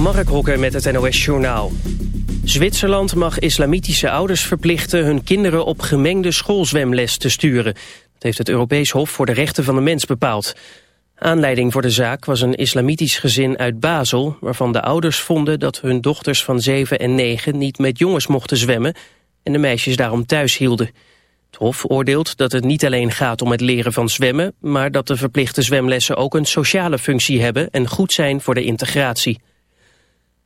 Mark Hokker met het NOS Journaal. Zwitserland mag islamitische ouders verplichten hun kinderen op gemengde schoolzwemles te sturen. Dat heeft het Europees Hof voor de Rechten van de Mens bepaald. Aanleiding voor de zaak was een islamitisch gezin uit Basel... waarvan de ouders vonden dat hun dochters van 7 en 9 niet met jongens mochten zwemmen... en de meisjes daarom thuis hielden. Het Hof oordeelt dat het niet alleen gaat om het leren van zwemmen... maar dat de verplichte zwemlessen ook een sociale functie hebben... en goed zijn voor de integratie.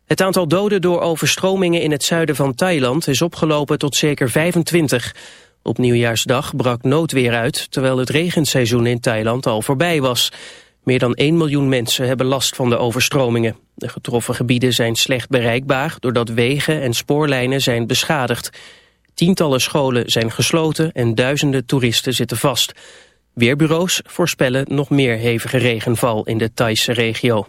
Het aantal doden door overstromingen in het zuiden van Thailand is opgelopen tot zeker 25. Op nieuwjaarsdag brak noodweer uit, terwijl het regenseizoen in Thailand al voorbij was. Meer dan 1 miljoen mensen hebben last van de overstromingen. De getroffen gebieden zijn slecht bereikbaar doordat wegen en spoorlijnen zijn beschadigd. Tientallen scholen zijn gesloten en duizenden toeristen zitten vast. Weerbureaus voorspellen nog meer hevige regenval in de Thaise regio.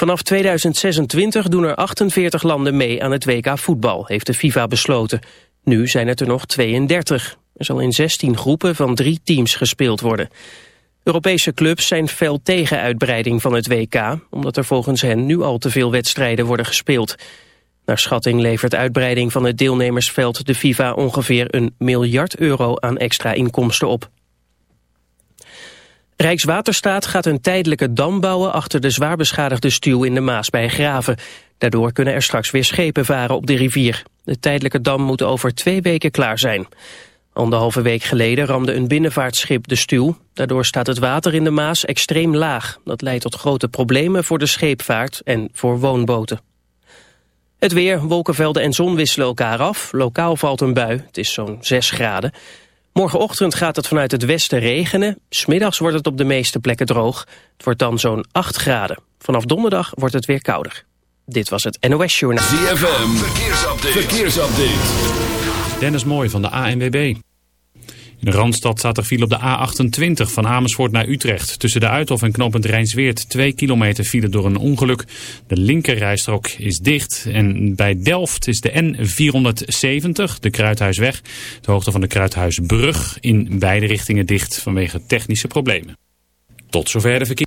Vanaf 2026 doen er 48 landen mee aan het WK voetbal, heeft de FIFA besloten. Nu zijn het er nog 32. Er zal in 16 groepen van drie teams gespeeld worden. Europese clubs zijn fel tegen uitbreiding van het WK... omdat er volgens hen nu al te veel wedstrijden worden gespeeld. Naar schatting levert uitbreiding van het deelnemersveld de FIFA ongeveer een miljard euro aan extra inkomsten op. Rijkswaterstaat gaat een tijdelijke dam bouwen achter de zwaar beschadigde stuw in de Maas bij Graven. Daardoor kunnen er straks weer schepen varen op de rivier. De tijdelijke dam moet over twee weken klaar zijn. Anderhalve week geleden ramde een binnenvaartschip de stuw. Daardoor staat het water in de Maas extreem laag. Dat leidt tot grote problemen voor de scheepvaart en voor woonboten. Het weer, wolkenvelden en zon wisselen elkaar af. Lokaal valt een bui, het is zo'n 6 graden. Morgenochtend gaat het vanuit het westen regenen. Smiddags wordt het op de meeste plekken droog. Het wordt dan zo'n 8 graden. Vanaf donderdag wordt het weer kouder. Dit was het NOS Journaal. ZFM, verkeersupdate. verkeersupdate. Dennis Mooi van de ANWB. In de Randstad staat er file op de A28 van Amersfoort naar Utrecht. Tussen de Uithof en knooppunt Rijnsweert 2 kilometer file door een ongeluk. De linkerrijstrook is dicht. En bij Delft is de N470, de Kruidhuisweg, de hoogte van de Kruidhuisbrug, in beide richtingen dicht vanwege technische problemen. Tot zover de verkeer.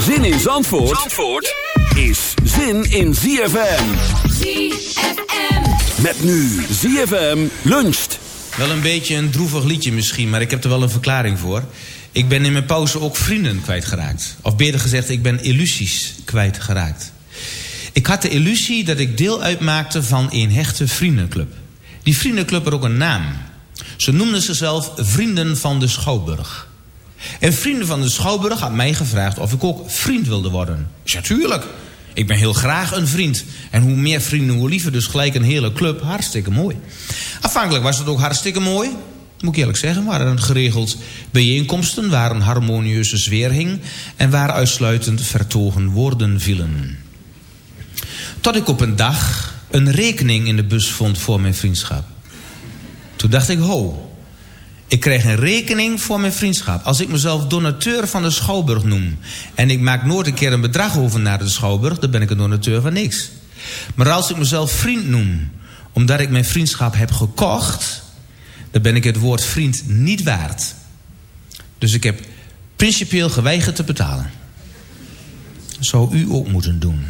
Zin in Zandvoort, Zandvoort is zin in ZFM. ZFM. Met nu ZFM luncht. Wel een beetje een droevig liedje misschien, maar ik heb er wel een verklaring voor. Ik ben in mijn pauze ook vrienden kwijtgeraakt. Of beter gezegd, ik ben illusies kwijtgeraakt. Ik had de illusie dat ik deel uitmaakte van een hechte vriendenclub. Die vriendenclub had ook een naam. Ze noemden zichzelf Vrienden van de Schouwburg. En Vrienden van de Schouwburg had mij gevraagd of ik ook vriend wilde worden. Ik tuurlijk. Ik ben heel graag een vriend. En hoe meer vrienden, hoe liever. Dus gelijk een hele club. Hartstikke mooi. Afhankelijk was het ook hartstikke mooi. Moet ik eerlijk zeggen. Waren geregeld bijeenkomsten. Waar een harmonieuze sfeer hing. En waar uitsluitend vertogen woorden vielen. Tot ik op een dag een rekening in de bus vond voor mijn vriendschap. Toen dacht ik, ho. Ik krijg een rekening voor mijn vriendschap. Als ik mezelf donateur van de Schouwburg noem... en ik maak nooit een keer een bedrag over naar de Schouwburg... dan ben ik een donateur van niks. Maar als ik mezelf vriend noem... omdat ik mijn vriendschap heb gekocht... dan ben ik het woord vriend niet waard. Dus ik heb principieel geweigerd te betalen. Zou u ook moeten doen.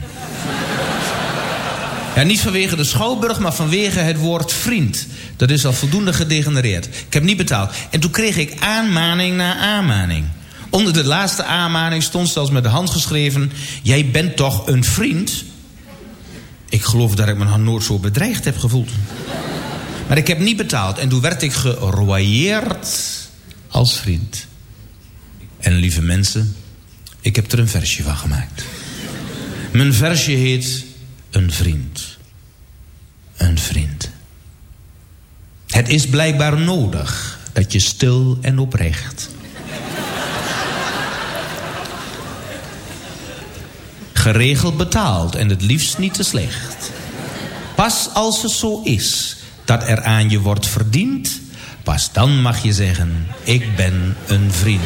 Ja, niet vanwege de Schouwburg, maar vanwege het woord vriend. Dat is al voldoende gedegenereerd. Ik heb niet betaald. En toen kreeg ik aanmaning na aanmaning. Onder de laatste aanmaning stond zelfs met de hand geschreven... Jij bent toch een vriend? Ik geloof dat ik me nooit zo bedreigd heb gevoeld. Maar ik heb niet betaald. En toen werd ik geroyeerd als vriend. En lieve mensen, ik heb er een versje van gemaakt. Mijn versje heet Een vriend. Een vriend. Het is blijkbaar nodig dat je stil en oprecht... geregeld betaalt en het liefst niet te slecht. Pas als het zo is dat er aan je wordt verdiend... pas dan mag je zeggen, ik ben een vriend.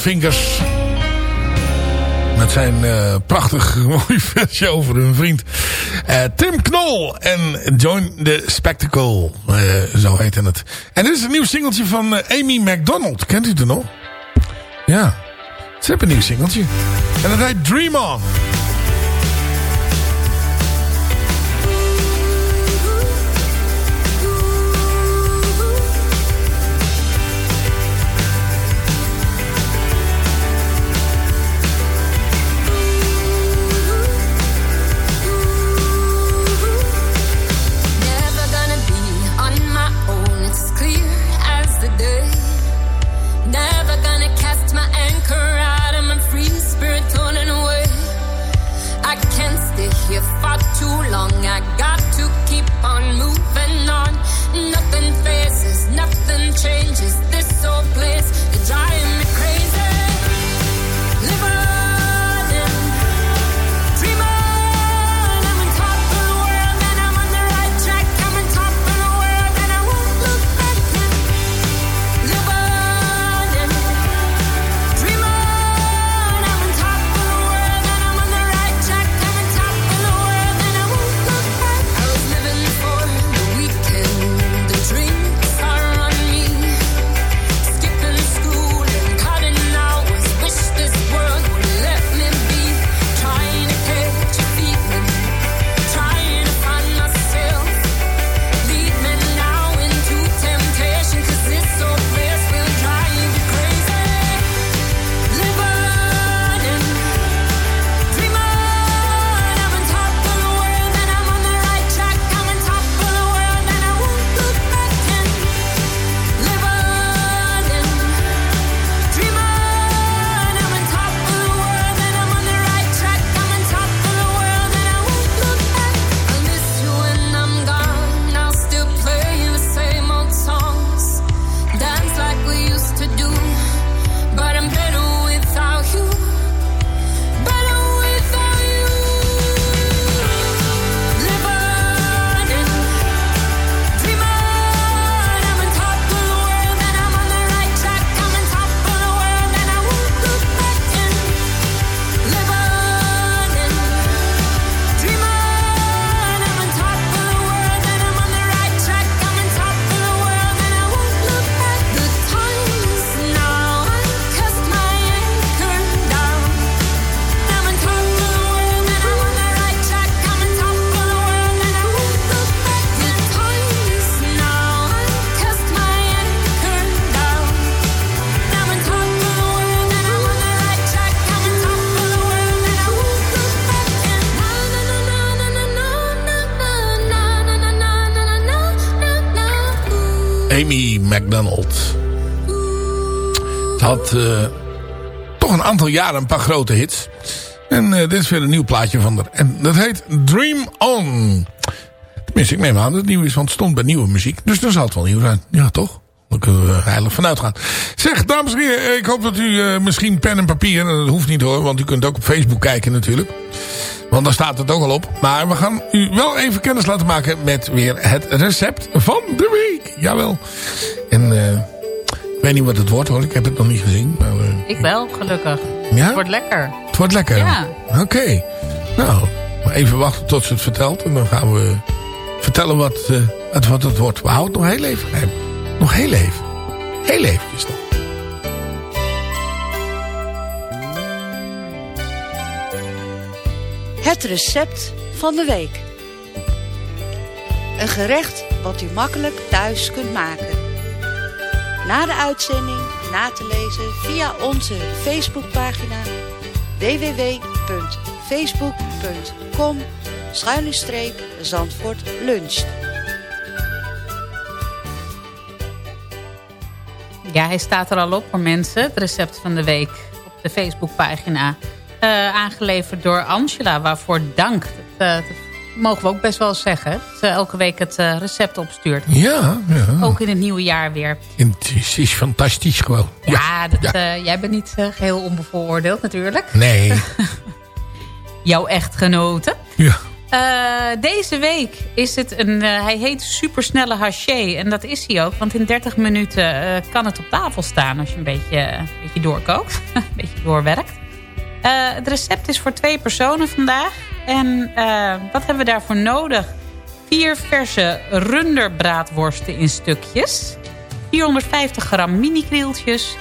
Vinkers. Met zijn eh, prachtig mooi versje over hun vriend. Eh, Tim Knol en Join the Spectacle. eh, zo heette het. En dit is een nieuw singeltje van Amy McDonald. Kent u het nog? Ja. Ze hebben een nieuw singeltje. En dat heet Dream On. Ze had eh, toch een aantal jaren een paar grote hits. En eh, dit is weer een nieuw plaatje van haar. En dat heet Dream On. Tenminste, ik neem aan dat het nieuw is, want het stond bij nieuwe muziek. Dus dan zal het wel nieuw zijn. Ja, toch? Kunnen we heilig vanuit gaan. Zeg, dames en heren, ik hoop dat u eh, misschien pen en papier... dat hoeft niet hoor, want u kunt ook op Facebook kijken natuurlijk. Want daar staat het ook al op. Maar we gaan u wel even kennis laten maken met weer het recept van de week. Jawel. En eh, ik weet niet wat het wordt hoor, ik heb het nog niet gezien. Maar, eh, Ik wel, gelukkig. Ja? Het wordt lekker. het wordt lekker. Ja. Oké. Nou, maar even wachten tot ze het vertelt. En dan gaan we vertellen wat, eh, het, wat het wordt. We houden het nog heel even geheim. Nog heel even. Heel eventjes nog. Het recept van de week. Een gerecht wat u makkelijk thuis kunt maken. Na de uitzending na te lezen via onze Facebookpagina www.facebook.com Zandvoort luncht. Ja, hij staat er al op voor mensen. Het recept van de week op de Facebookpagina. Eh aangeleverd door Angela, waarvoor dank. Dat, eh, dat mogen we ook best wel zeggen. Dat ze elke week het eh, recept opstuurt. Ja, ja. Ook in het nieuwe jaar weer. En Het is, is fantastisch gewoon. Ja, dat, eh, jij bent niet eh, geheel onbevooroordeeld natuurlijk. Nee. Jouw echtgenote. Ja. Eh, deze week is het een... eh, hij heet supersnelle haché. En dat is hij ook. Want in 30 minuten eh, kan het op tafel staan. Als je een beetje, een beetje doorkookt. een beetje doorwerkt. Het recept is voor twee personen vandaag. En wat hebben we daarvoor nodig? Vier verse runderbraadworsten in stukjes. 450 gram mini-krieltjes.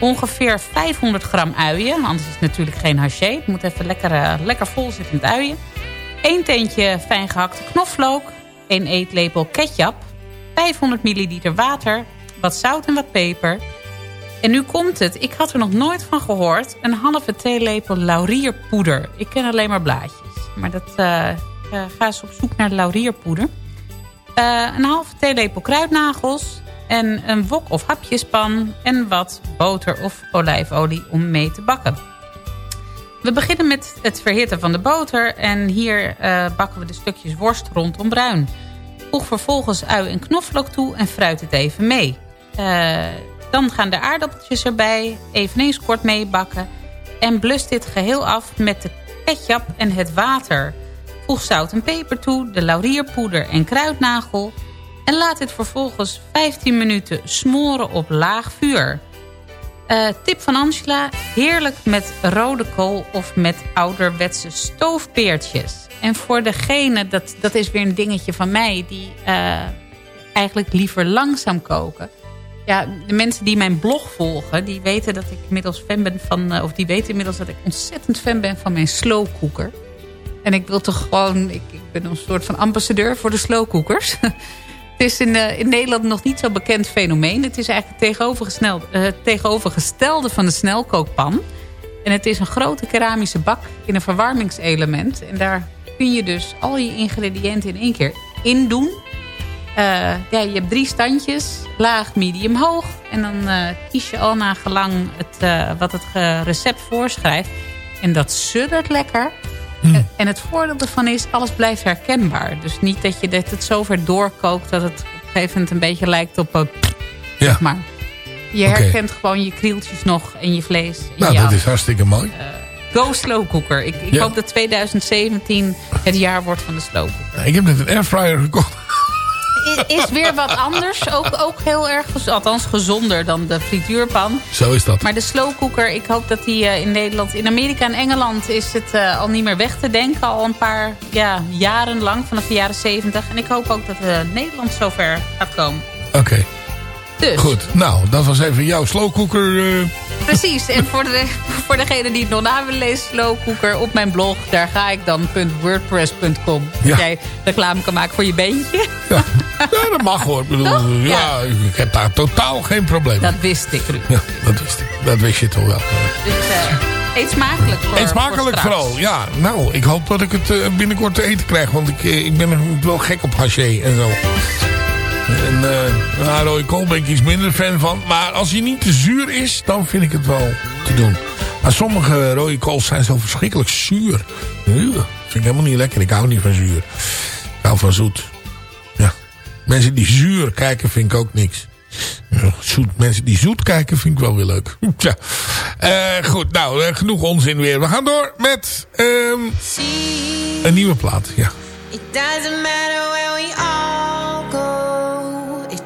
Ongeveer 500 gram uien. Anders is het natuurlijk geen haché. Het moet even lekker, lekker vol zitten met uien. 1 teentje fijn gehakte knoflook. 1 eetlepel ketchup. 500 milliliter water. Wat zout en wat peper. En nu komt het. Ik had er nog nooit van gehoord. Een halve theelepel laurierpoeder. Ik ken alleen maar blaadjes. Maar dat, eh, ga eens op zoek naar laurierpoeder. Eh, een halve theelepel kruidnagels. En een wok of hapjespan. En wat boter of olijfolie om mee te bakken. We beginnen met het verhitten van de boter. En hier eh, bakken we de stukjes worst rondom bruin. Voeg vervolgens ui en knoflook toe en fruit het even mee. Eh, dan gaan de aardappeltjes erbij, eveneens kort meebakken. En blus dit geheel af met de ketchup en het water. Voeg zout en peper toe, de laurierpoeder en kruidnagel. En laat dit vervolgens 15 minuten smoren op laag vuur. Eh, tip van Angela, heerlijk met rode kool of met ouderwetse stoofpeertjes. En voor degene, dat, dat is weer een dingetje van mij... die eh, eigenlijk liever langzaam koken. Ja, de mensen die mijn blog volgen, die weten dat ik inmiddels fan ben van... eh, of die weten inmiddels dat ik ontzettend fan ben van mijn slow cooker. En ik wil toch gewoon... Ik, ik ben een soort van ambassadeur voor de slow cookers. Het is in, eh, in Nederland nog niet zo bekend fenomeen. Het is eigenlijk eh, het tegenovergestelde van de snelkookpan. En het is een grote keramische bak in een verwarmingselement. En daar kun je dus al je ingrediënten in één keer in doen. Eh, ja, je hebt drie standjes. Laag, medium, hoog. En dan kies je al naar gelang het, wat het recept voorschrijft. En dat suddert lekker. En- En het voordeel ervan is, alles blijft herkenbaar. Dus niet dat je dat het zo ver doorkookt... dat het op een gegeven moment een beetje lijkt op... een Ja. zeg maar. Je herkent gewoon je krieltjes nog en je vlees. en Nou, dat is hartstikke mooi. Go slow cooker. Ik, ik Ja. hoop dat 2017 het jaar wordt van de slow cooker. Ik heb net een airfryer gekocht. Is weer wat anders. Ook, ook heel erg, althans gezonder dan de frituurpan. Zo is dat. Maar de slow cooker, ik hoop dat die eh, in Nederland... In Amerika en Engeland is het eh, al niet meer weg te denken. Al een paar ja, jaren lang, vanaf de jaren 70. En ik hoop ook dat eh, Nederland zover gaat komen. Oké. Dus, Goed. Nou, dat was even jouw slowcooker. Precies. En voor, de, voor degene die het nog na willen lezen, slow cooker op mijn blog. Daar ga ik dan .wordpress.com. Ja. Dat jij reclame kan maken voor je beentje. ja. ja, dat mag hoor. Ik bedoel, ja, ik heb daar totaal geen probleem. Dat wist ik, Ruud. Ja, dat wist ik. Dat wist je toch wel. Dus eh, eet smakelijk voor Eet smakelijk voor vooral. Ja, nou, ik hoop dat ik het eh, binnenkort te eten krijg. Want ik, eh, ik ben wel gek op haché en zo. En uh, kool ben ik iets minder fan van. Maar als hij niet te zuur is, dan vind ik het wel te doen. Maar sommige rode kools zijn zo verschrikkelijk zuur. Uw, vind ik helemaal niet lekker. Ik hou niet van zuur. Ik hou van zoet. Ja. Mensen die zuur kijken vind ik ook niks. Zoet, mensen die zoet kijken vind ik wel weer leuk. ja. Uh, goed, nou, uh, genoeg onzin weer. We gaan door met um, een nieuwe plaat. Ja. It doesn't matter where we. It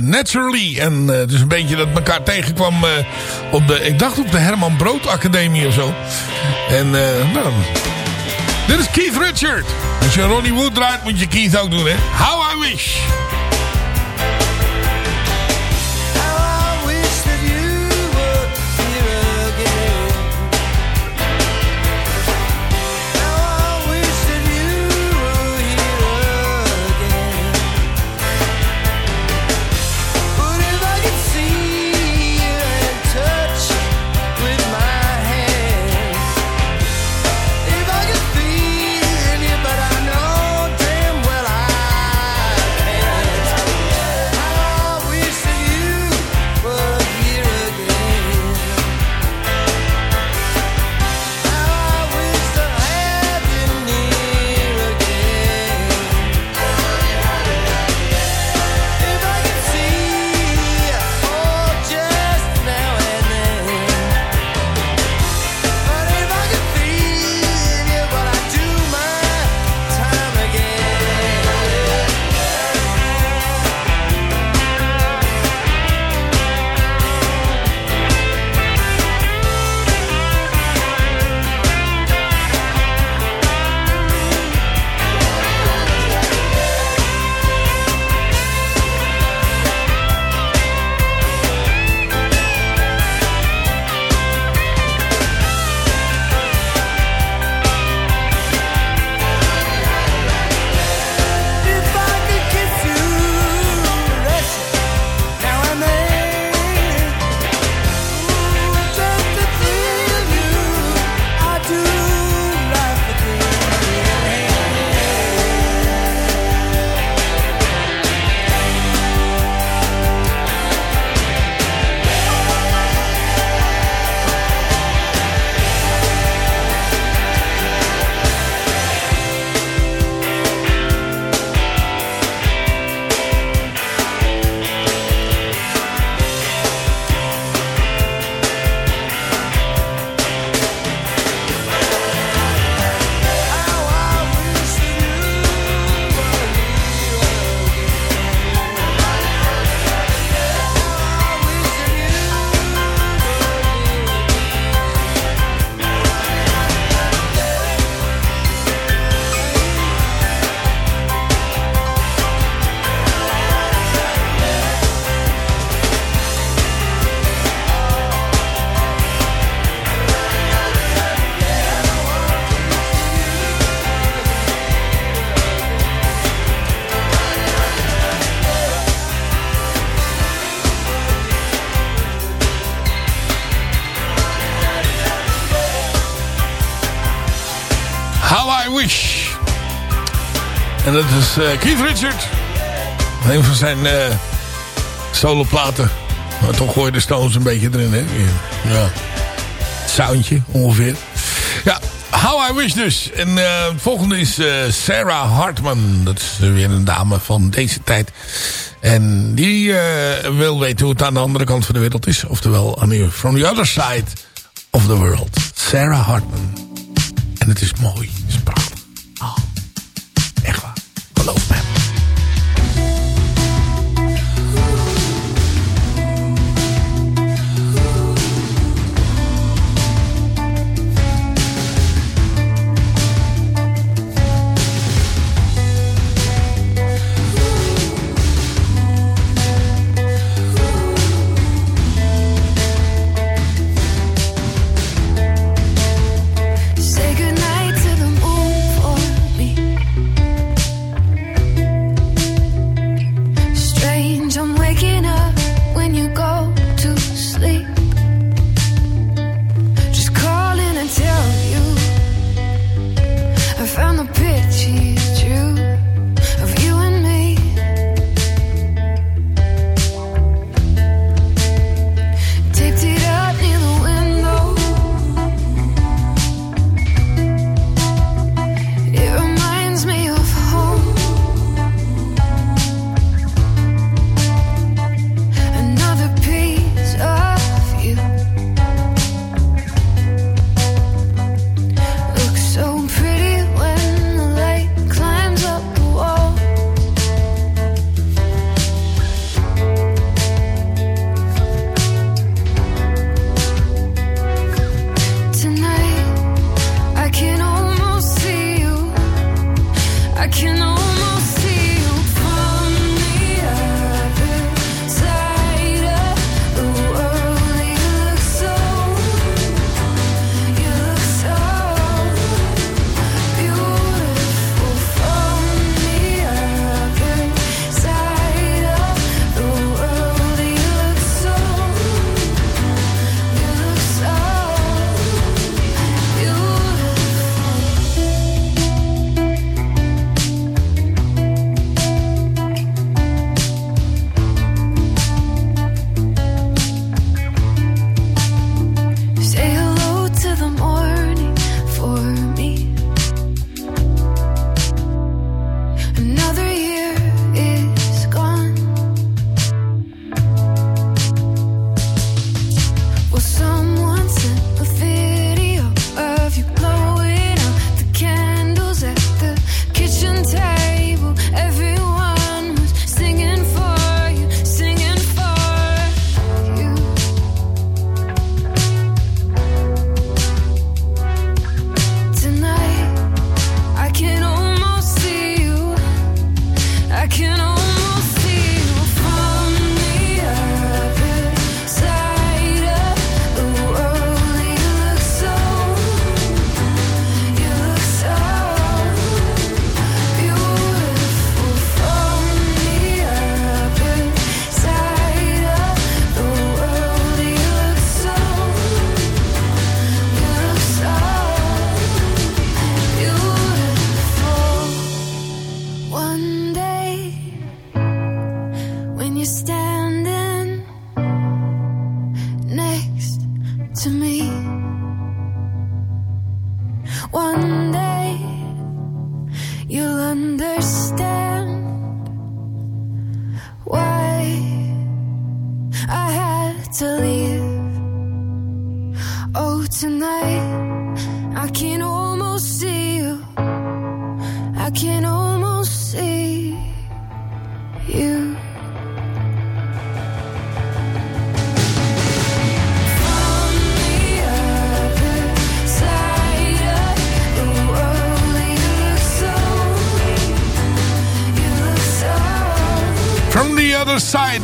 Naturally. En is een beetje dat elkaar tegenkwam uh, op de... Ik dacht op de Herman Brood Academie of zo. En nou... Dit is Keith Richard. Als je Ronnie Wood draait moet je Keith ook doen hè. How I Wish. Wish. En dat is eh, Keith Richard. Een van zijn eh soloplaten. Maar toch gooi je de Stones een beetje erin, hè? Ja. Soundje, ongeveer. Ja, How I Wish dus. En het volgende is Sarah Hartman. Dat is weer een dame van deze tijd. En die wil weten hoe het aan de andere kant van de wereld is. Oftewel, from the other side of the world. Sarah Hartman. En het is mooi. Waar.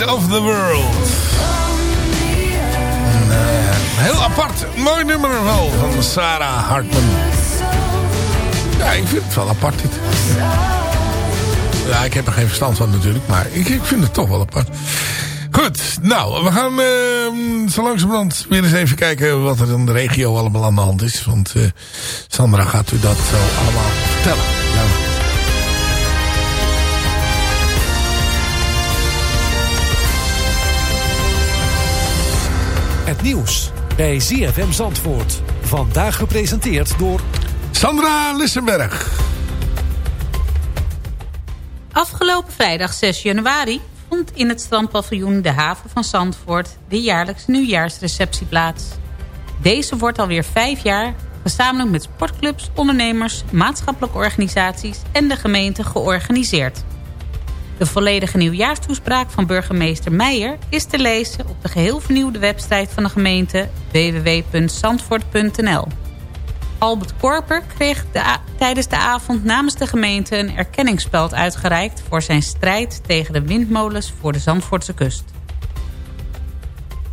Of the world. Eh, heel apart. Mooi nummer wel van Sarah Hartman. Ja, ik vind het wel apart dit. Ja, ik heb er geen verstand van natuurlijk. Maar ik, ik vind het toch wel apart. Goed, nou, we gaan eh, zo langzamerhand weer eens even kijken wat er in de regio allemaal aan de hand is. Want eh, Sandra gaat u dat zo allemaal vertellen. Nieuws bij ZFM Zandvoort. Vandaag gepresenteerd door... Sandra Lissenberg. Afgelopen vrijdag 6 januari vond in het strandpaviljoen de haven van Zandvoort de jaarlijkse nieuwjaarsreceptie plaats. Deze wordt alweer vijf jaar gezamenlijk met sportclubs, ondernemers, maatschappelijke organisaties en de gemeente georganiseerd. De volledige nieuwjaarstoespraak van burgemeester Meijer is te lezen op de geheel vernieuwde website van de gemeente www.zandvoort.nl. Albert Korper kreeg tijdens de avond namens de gemeente een erkenningsspeld uitgereikt voor zijn strijd tegen de windmolens voor de Zandvoortse kust.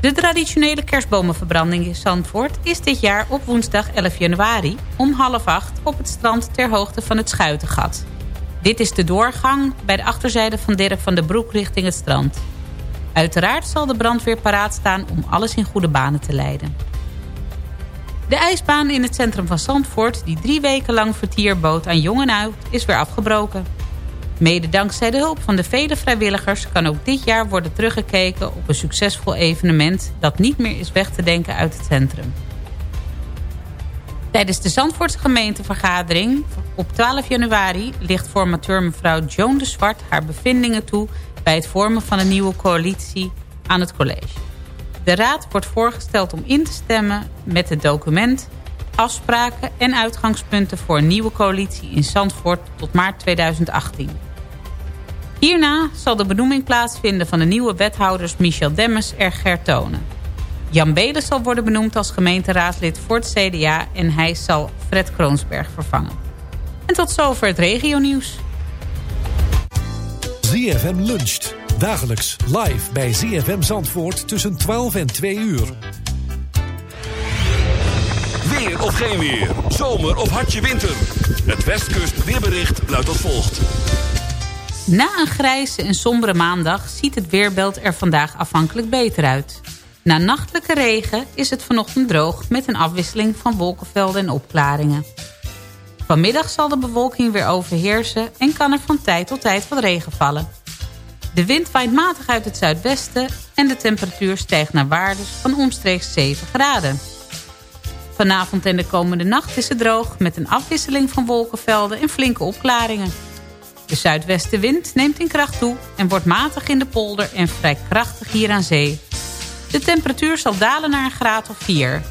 De traditionele kerstbomenverbranding in Zandvoort is dit jaar op woensdag 11 januari om half acht op het strand ter hoogte van het Schuitengat. Dit is de doorgang bij de achterzijde van Dirk van den Broek richting het strand. Uiteraard zal de brandweer paraat staan om alles in goede banen te leiden. De ijsbaan in het centrum van Zandvoort, die drie weken lang vertier bood aan jong en oud, is weer afgebroken. Mede dankzij de hulp van de vele vrijwilligers kan ook dit jaar worden teruggekeken op een succesvol evenement dat niet meer is weg te denken uit het centrum. Tijdens de Zandvoortse gemeentevergadering op 12 januari ligt formateur mevrouw Joan de Zwart haar bevindingen toe bij het vormen van een nieuwe coalitie aan het college. De raad wordt voorgesteld om in te stemmen met het document afspraken en uitgangspunten voor een nieuwe coalitie in Zandvoort tot maart 2018. Hierna zal de benoeming plaatsvinden van de nieuwe wethouders Michel Demmers en Gert Tonen. Jan Beelen zal worden benoemd als gemeenteraadslid voor het CDA en hij zal Fred Kroonsberg vervangen. En tot zover het regionieuws. ZFM luncht. Dagelijks live bij ZFM Zandvoort tussen 12 en 2 uur. Weer of geen weer. Zomer of hartje winter. Het Westkust weerbericht luidt als volgt. Na een grijze en sombere maandag ziet het weerbeeld er vandaag afhankelijk beter uit. Na nachtelijke regen is het vanochtend droog met een afwisseling van wolkenvelden en opklaringen. Vanmiddag zal de bewolking weer overheersen en kan er van tijd tot tijd wat regen vallen. De wind waait matig uit het zuidwesten en de temperatuur stijgt naar waardes van omstreeks 7 graden. Vanavond en de komende nacht is het droog met een afwisseling van wolkenvelden en flinke opklaringen. De zuidwestenwind neemt in kracht toe en wordt matig in de polder en vrij krachtig hier aan zee. De temperatuur zal dalen naar een graad of 4.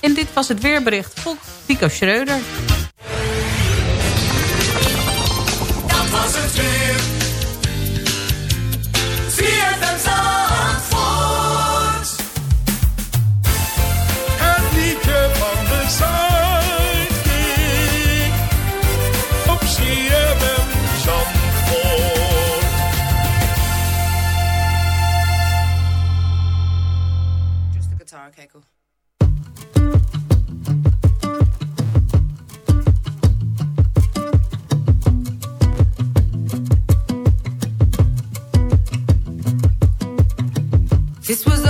En dit was het weerbericht volgens Rico Schreuder. This was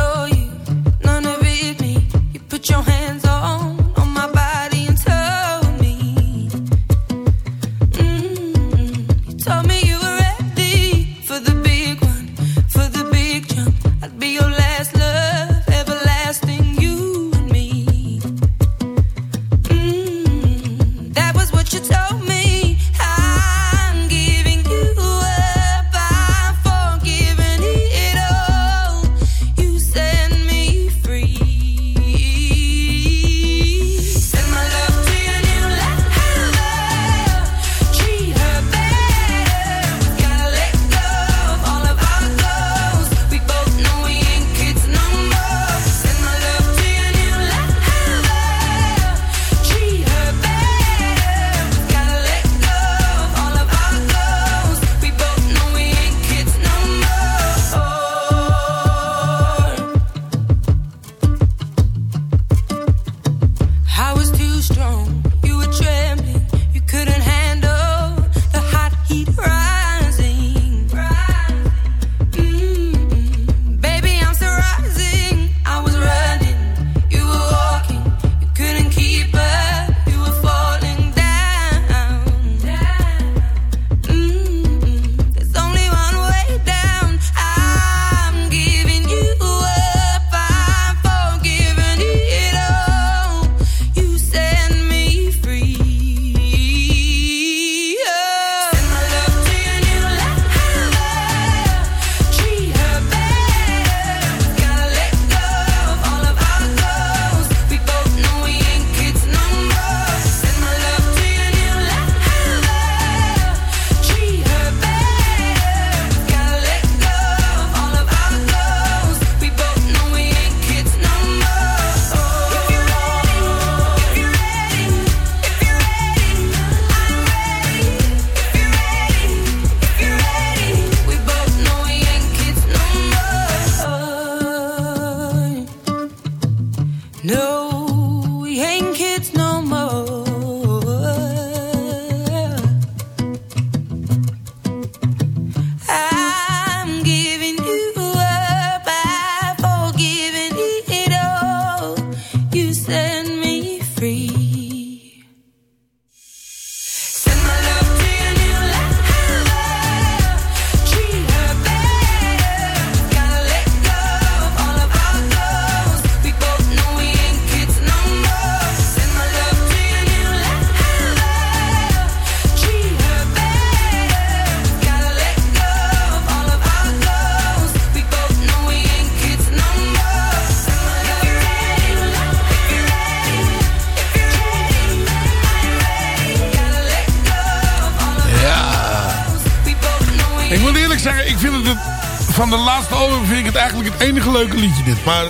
van de laatste album vind ik het eigenlijk het enige leuke liedje dit. Maar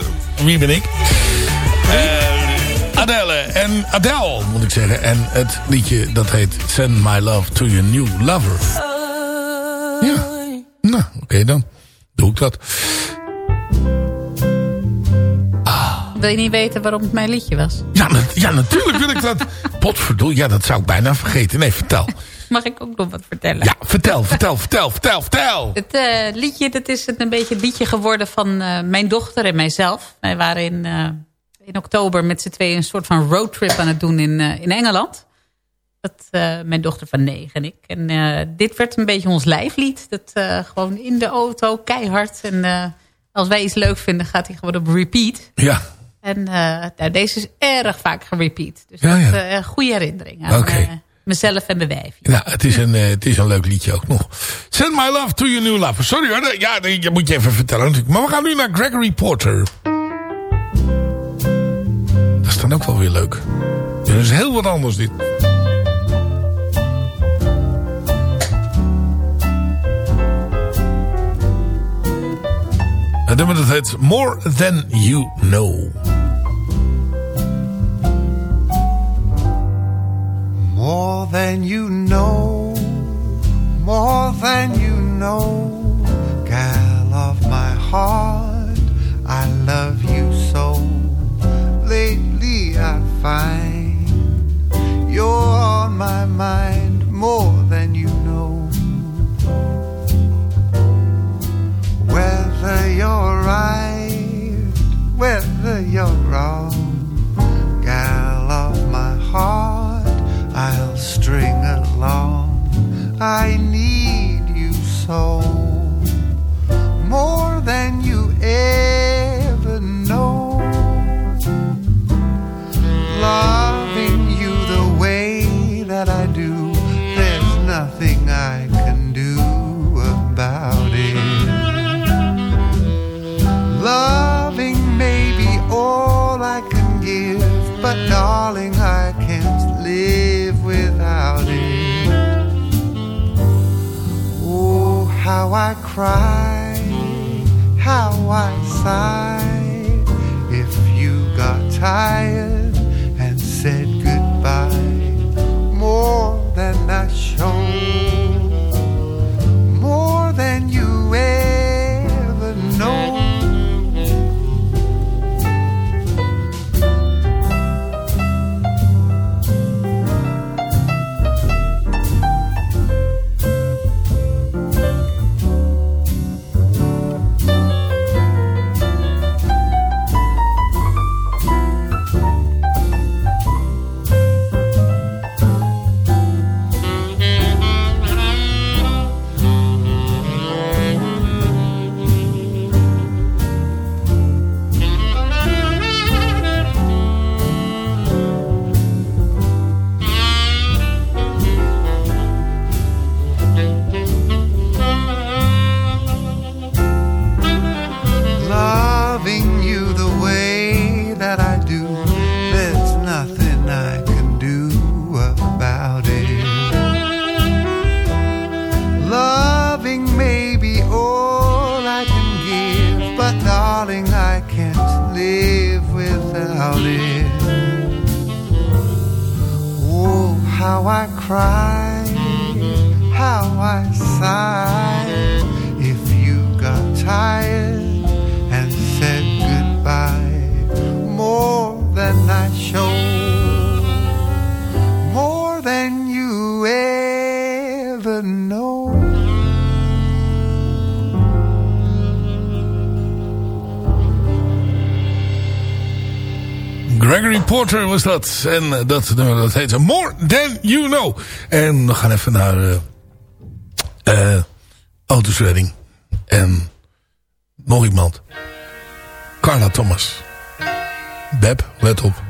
wie ben ik? Eh, Adele en Adele moet ik zeggen. En het liedje dat heet Send My Love to Your New Lover. Ja, nou oké dan. Doe ik dat. Wil je niet weten waarom het mijn liedje was? Ja, ja natuurlijk wil ik dat. Potverdorie, ja dat zou ik bijna vergeten. Nee, vertel. Mag ik ook nog wat vertellen? Ja, vertel, vertel, vertel, vertel, vertel. Het eh, liedje, dat is een beetje het liedje geworden van eh, mijn dochter en mijzelf. Wij waren in, eh, in oktober met z'n tweeën een soort van roadtrip aan het doen in, in Engeland. Dat, mijn dochter van negen en ik. En dit werd een beetje ons lijflied. Dat gewoon in de auto, keihard. En als wij iets leuk vinden, gaat hij gewoon op repeat. Ja. En nou, deze is erg vaak gerepeat. Dus Ja, dat, ja. goede herinnering aan Oké. Eh, mezelf en mijn wijf. Ja, het is, een, eh, het is een leuk liedje ook nog. Send my love to your new lover. Sorry hoor, dat- ja, dat moet je even vertellen natuurlijk. Maar we gaan nu naar Gregory Porter. Dat is dan ook wel weer leuk. Dat is heel wat anders dit. Het nummer dat heet More Than You Know. More than you know, more than you know, gal of my heart, was. En eh, dat, dat heet More Than You Know. En we gaan even naar eh eh autosredding. En nog iemand. Carla Thomas. Beb, let op.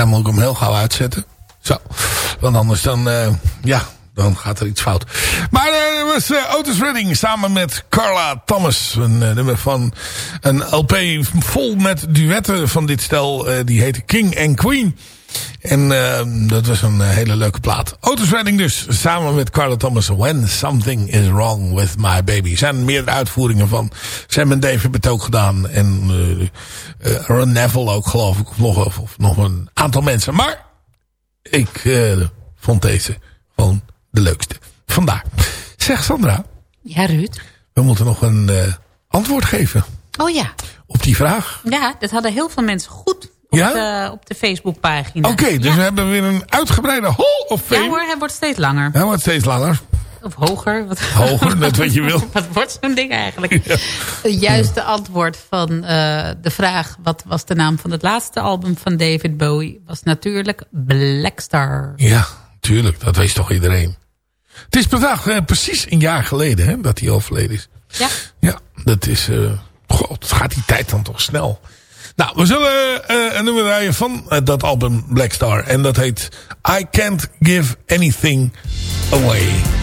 dan moet ik hem heel gauw uitzetten. Zo. Want anders dan, eh, ja, dan gaat er iets fout. Maar eh, dat was eh, Otis Redding samen met Carla Thomas. Een eh, nummer van een LP vol met duetten van dit stel. eh, die heette King and Queen. En eh, dat was een eh, hele leuke plaat. Otis Redding dus, samen met Carla Thomas. When Something Is Wrong With My Baby. Er zijn meerdere uitvoeringen van. Sam en Dave hebben het ook gedaan. En eh eh, Ron Neville ook geloof ik. Of nog, of, of nog een aantal mensen. Maar ik vond deze gewoon de leukste. Vandaar. Zeg Sandra. Ja, Ruud. We moeten nog een antwoord geven Oh ja. op die vraag. Ja, dat hadden heel veel mensen goed Ja? de, op de Facebookpagina. Oké, dus we hebben weer een uitgebreide hall of fame. Ja hoor, hij wordt steeds langer. Hij wordt steeds langer. Of hoger. Wat, Hoger, net wat je wil. wat wordt zo'n ding eigenlijk? Het juiste antwoord van eh, de vraag... wat was de naam van het laatste album van David Bowie... was natuurlijk Blackstar. Ja, tuurlijk. Dat weet toch iedereen. Het is vandaag eh, precies een jaar geleden hè, dat hij overleden is. Ja. Ja, dat is... eh God, gaat die tijd dan toch snel. Nou, we zullen eh, een nummer draaien van eh, dat album Blackstar. En dat heet I Can't Give Anything Away.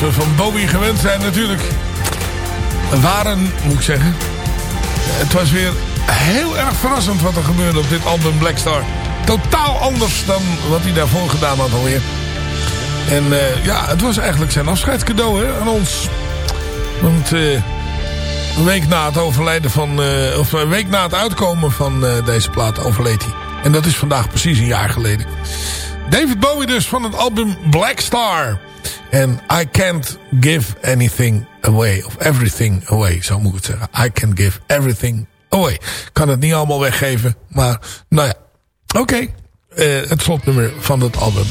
Wat we van Bowie gewend zijn natuurlijk. Waren, moet ik zeggen. Het was weer heel erg verrassend wat er gebeurde op dit album Black Star. Totaal anders dan wat hij daarvoor gedaan had alweer. En eh, ja, het was eigenlijk zijn afscheidscadeau hè, aan ons. Want eh, een week na het overlijden van... eh, of een week na het uitkomen van deze plaat overleed hij. En dat is vandaag precies een jaar geleden. David Bowie dus van het album Black Star. En I can't give anything away. Of everything away, zo moet ik het zeggen. I can give everything away. Ik kan het niet allemaal weggeven. Maar nou ja. Oké. Eh, het slotnummer van het album.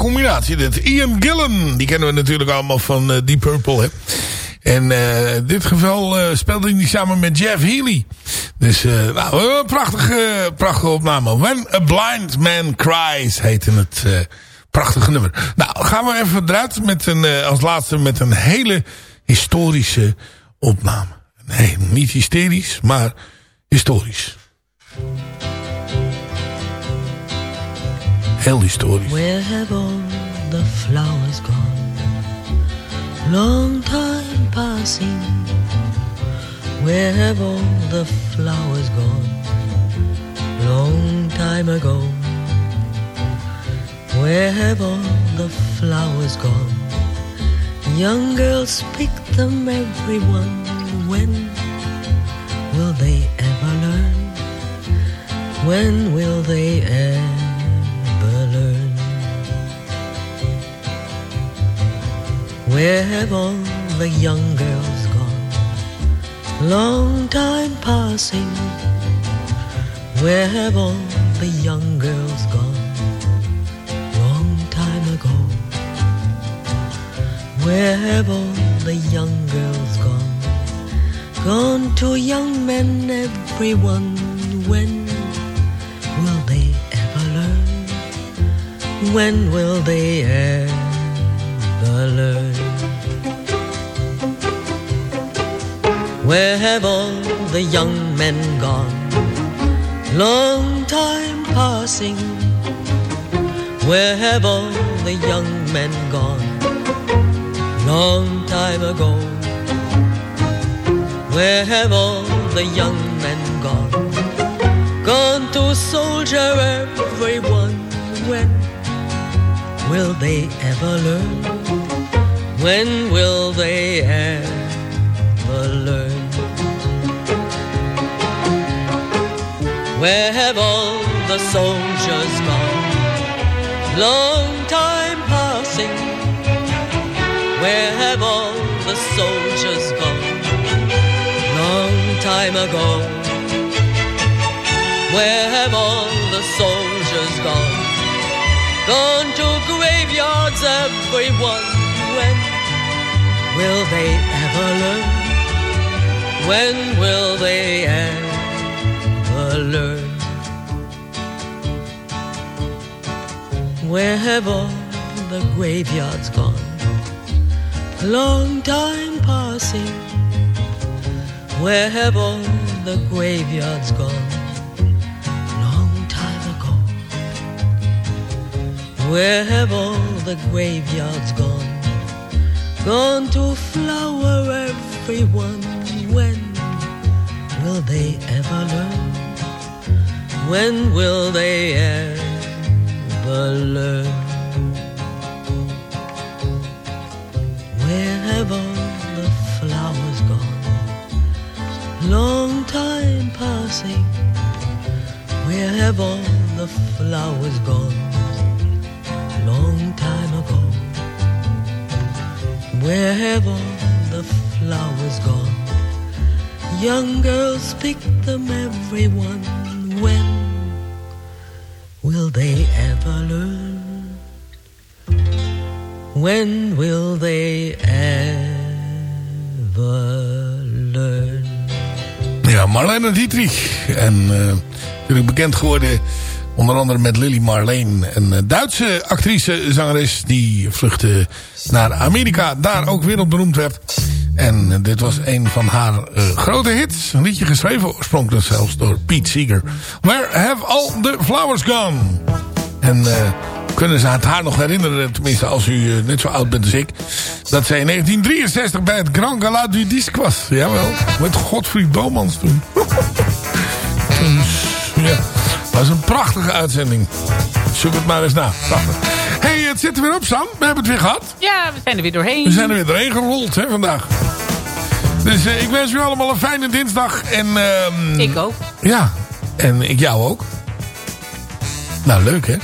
Combinatie. Dit. Ian Gillan, die kennen we natuurlijk allemaal van eh, Deep Purple. Hè? En eh, in dit geval eh, speelde hij samen met Jeff Healy. Dus nou, prachtige, prachtige opname. When a Blind Man Cries heette het prachtige nummer. Nou, gaan we even eruit met een, als laatste met een hele historische opname. Nee, niet hysterisch, maar historisch. Heel historisch. Where have all the flowers gone? Long time passing. Where have all the flowers gone? Long time ago. Where have all the flowers gone? Young girls pick them, everyone. When will they ever learn? When will they ever Where have all the young girls gone? Long time passing. Where have all the young girls gone? Long time ago. Where have all the young girls gone? Gone to young men, everyone. When will they ever learn? When will they ever learn? Where have all the young men gone? Long time passing. Where have all the young men gone? Long time ago. Where have all the young men gone? Gone to soldier everyone. When will they ever learn? When will they ever Where have all the soldiers gone? Long time passing. Where have all the soldiers gone? Long time ago. Where have all the soldiers gone? Gone to graveyards, everyone. When will they ever learn? When will they ever learn? Where have all the graveyards gone? Long time passing. Where have all the graveyards gone? Long time ago. Where have all the graveyards gone? Gone to flower everyone. When will they ever learn? When will they ever learn? Where have all the flowers gone? Long time passing. Where have all the flowers gone? Long time ago. Where have all the flowers gone? Young girls pick them, everyone. When will they ever learn? When will they ever learn? Ja, Marlene Dietrich. En eh, natuurlijk bekend geworden onder andere met Lily Marleen. Een eh, Duitse actrice, zangeres die vluchtte naar Amerika. Daar ook wereldberoemd werd. En dit was een van haar eh, grote hits. Een liedje geschreven oorspronkelijk zelfs door Pete Seeger. Where have all the flowers gone? En eh, kunnen ze het haar nog herinneren, tenminste als u eh, net zo oud bent als ik, dat zij in 1963 bij het Grand Gala du Disque was. Jawel, met Godfried Bomans toen. Dus, ja, was een prachtige uitzending. Zoek het maar eens na. Prachtig. hey, het zit er weer op, Sam. We hebben het weer gehad. Ja, we zijn er weer doorheen. We zijn er weer doorheen gerold hè, vandaag. Dus eh, ik wens u allemaal een fijne dinsdag. En, ehm, Ik ook. Ja, en ik jou ook. Nou, leuk hè.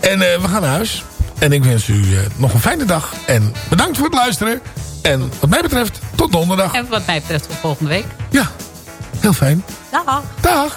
En eh, we gaan naar huis. En ik wens u eh, nog een fijne dag. En bedankt voor het luisteren. En wat mij betreft, tot donderdag. En wat mij betreft tot volgende week. Ja, heel fijn. Dag. Dag.